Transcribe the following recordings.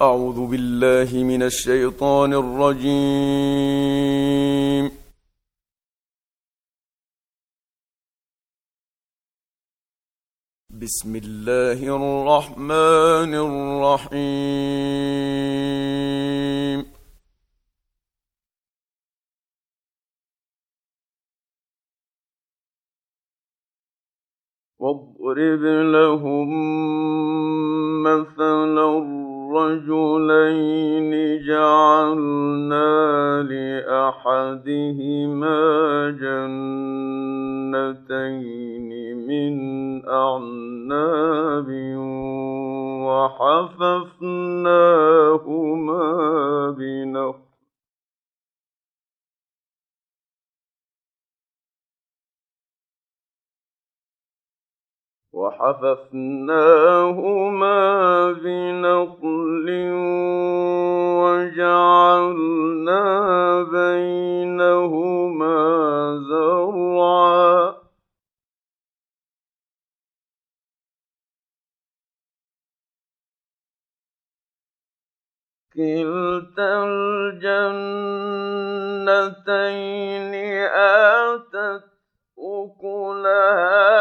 أعوذ بالله من الشيطان الرجيم. بسم الله الرحمن الرحيم. واضرب لهم مثلا رجلين جعلنا لأحدهما جنتين من أعناب وحففناهما بنخل وحففناهما بنخل وجعلنا بينهما زرعا. كلتا الجنتين آتت أكلها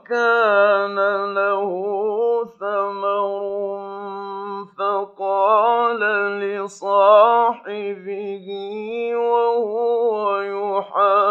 وكان له ثمر فقال لصاحبه وهو يحاوره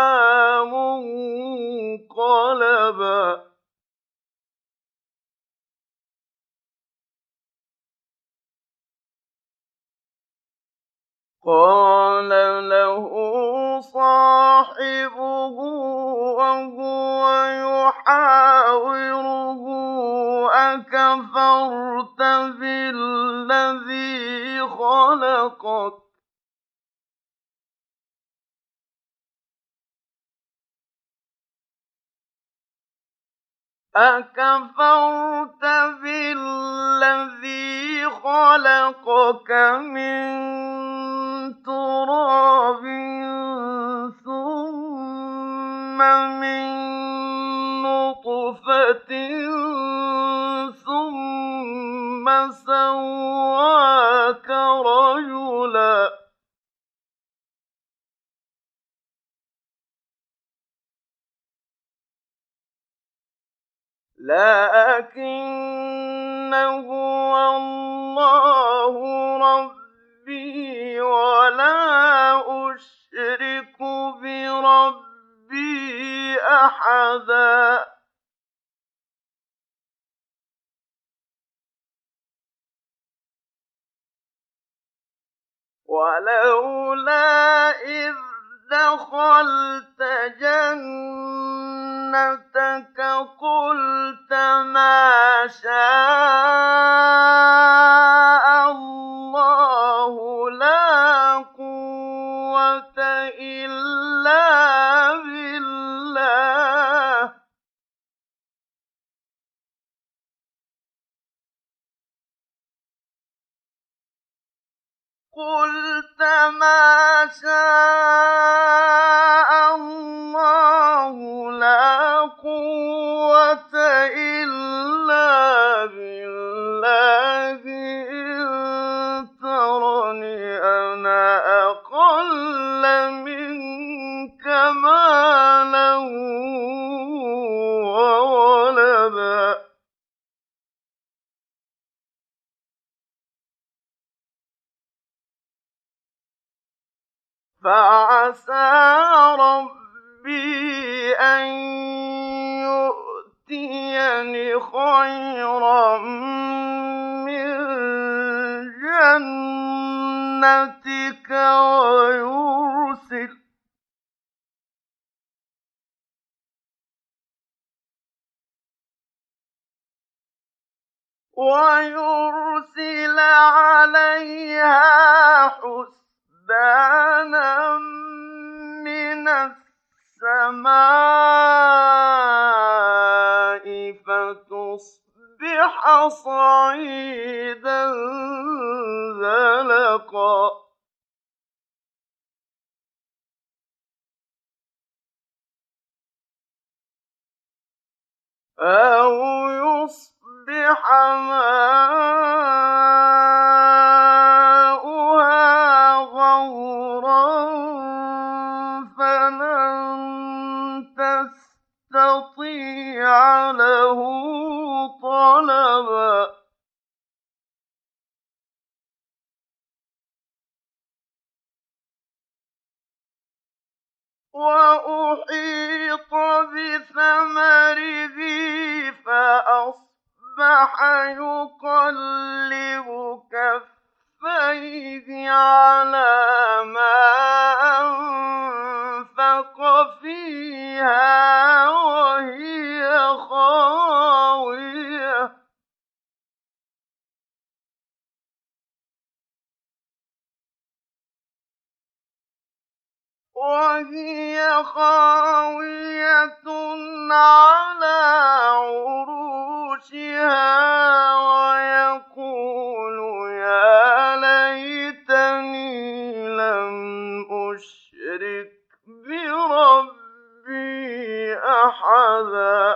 قال له صاحبه وهو يحاوره أكفرت بالذي خلقك؟ أكفرت بالذي خلقك من تراب ثم من نطفة ثم سواك رجلاً لكن هو الله ربي ولا أشرك بربي أحدا. ولولا إذ دخلت جنتك قلت ما شاء الله لا قوة إلا قلت ما شاء الله لا قوة إلا بالله. إن ترني أنا أقل منك مالا. فعسى ربي أن يؤتيني خيرا من جنتك ويرسل ويرسل عليها حسبانا من السماء فتصبح صعيدا زلقا. أَوْ يُصْبِحَ مَاؤُهَا تَسْتَطِيعَ لَهُ طَلَبًا. وَأُحِيطَ أَحَدًا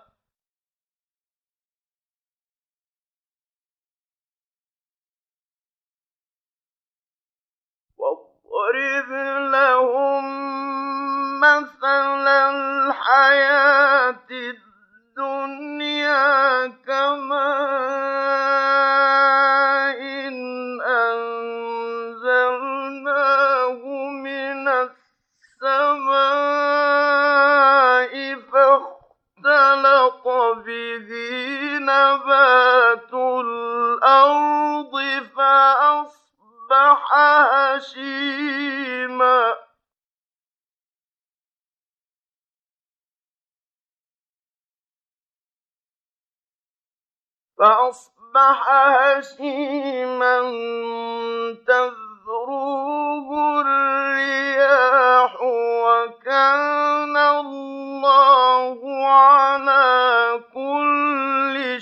وَاضْرِبْ لَهُم مَّثَلَ الْحَيَاةِ الدُّنْيَا هَشِيمًا تَذْرُوهُ الرِّيَاحُ ۗ وَكَانَ اللَّهُ عَلَىٰ كُلِّ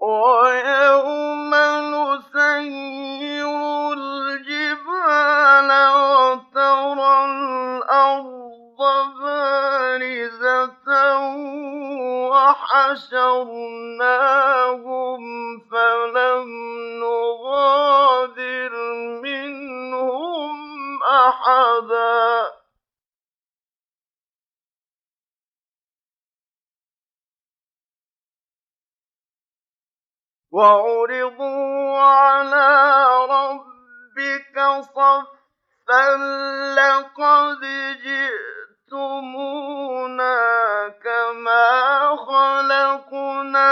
وَيَوْمَ نُسَيِّرُ الْجِبَالَ وَتَرَى الْأَرْضَ بَارِزَةً وَحَشَرْنَاهُمْ فَلَمْ نُغَادِرْ مِنْهُمْ أَحَدًا. وَعُرِضُوا عَلَىٰ رَبِّكَ صَفًّا لَّقَدْ جِئْتُمُونَا كَمَا خَلَقْنَاكُمْ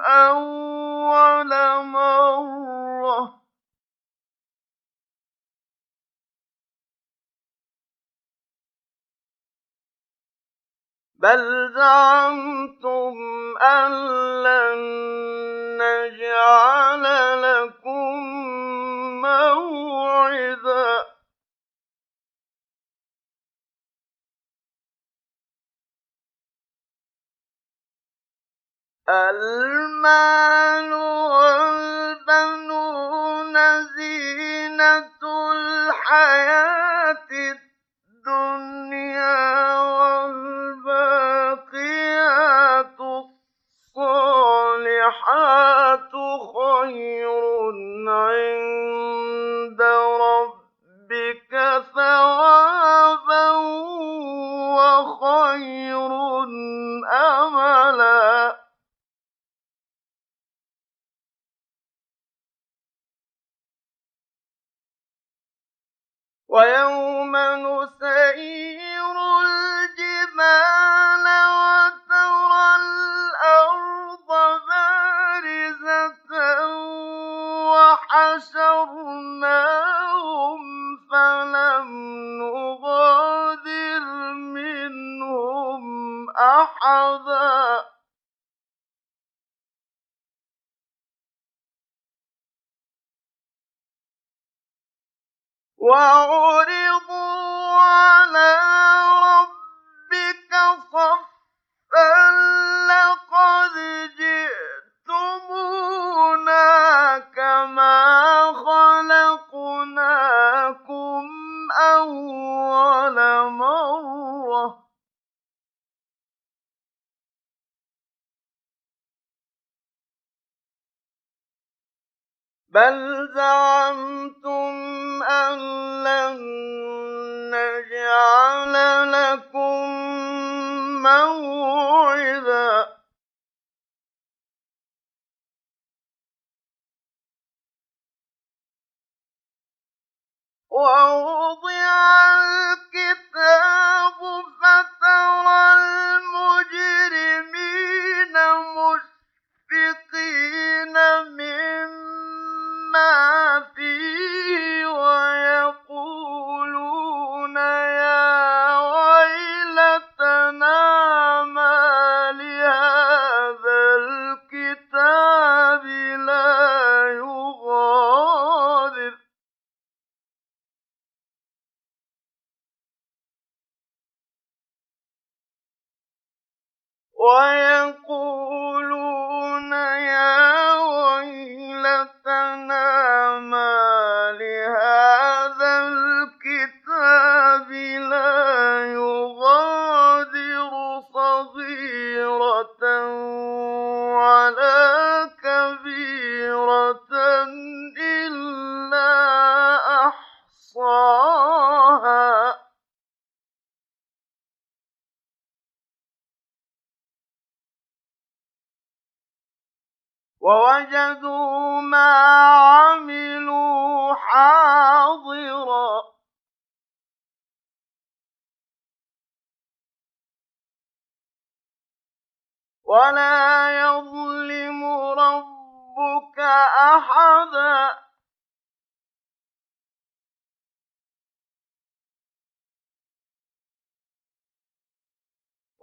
أَوَّلَ مَرَّةٍ ۚ. بَلْ زَعَمْتُمْ أَن لَّن نَّجْعَلَ لَكُم مَّوْعِدًا الْمَالُ خَيْرٌ عِندَ رَبِّكَ ثَوَابًا وَخَيْرٌ أَمَلًا. وَيَوْمَ نُسَيِّرُ أَحَدًا وَعُرِضُوا بَلْ زَعَمْتُمْ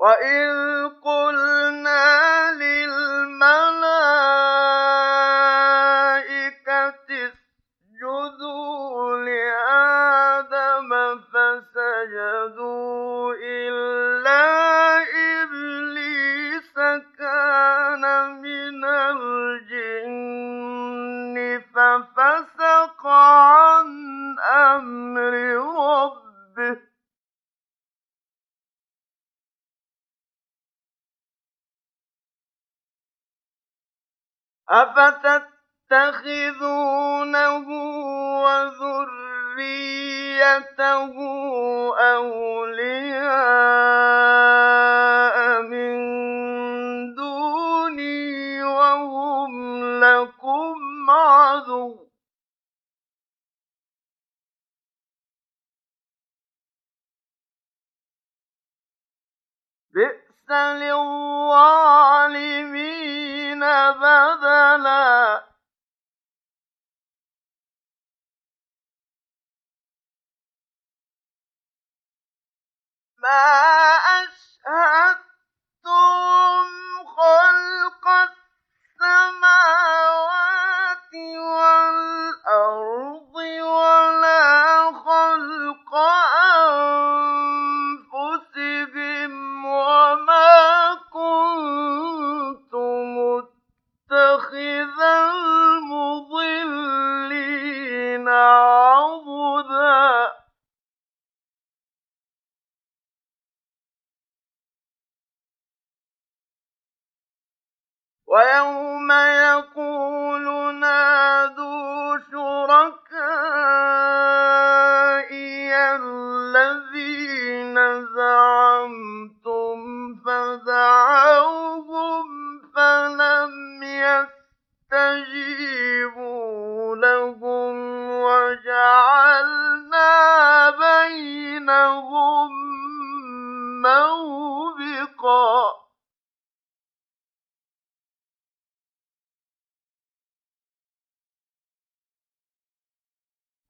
وإذ قلنا وذريته أولياء من دوني وهم لكم عدو. بئس للظالمين بدلا. أشهدتم خلق السماوات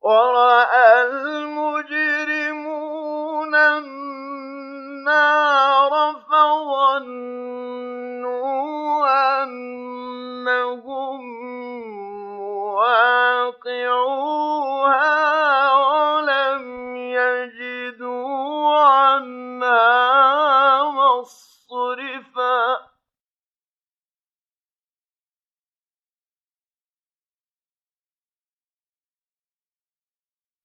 ورأى المجرمون النار فظنوا أنهم واقعوها ولم يجدوا عنها مصرفا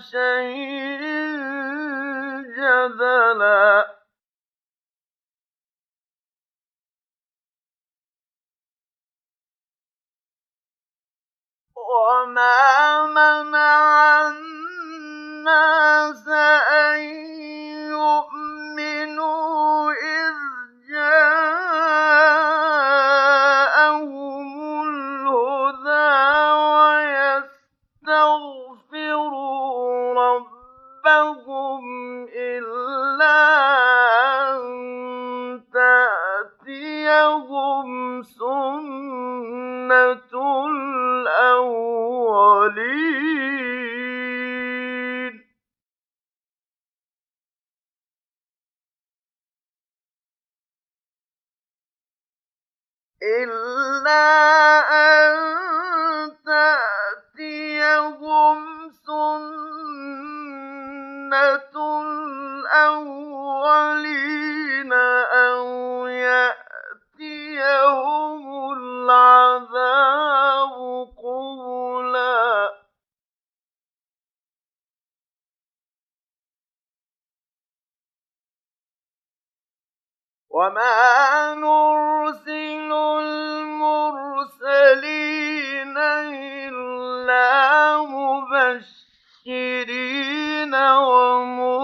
شيء جدلا. وما منع إلا مُبَشِّرِينَ وَمُنذِرِينَ ۖ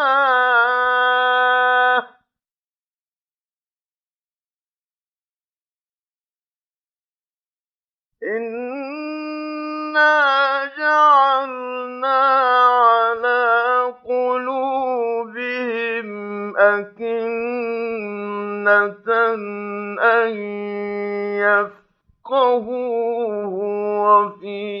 ۚ أَكِنَّةً أَن يَفْقَهُوهُ وَفِي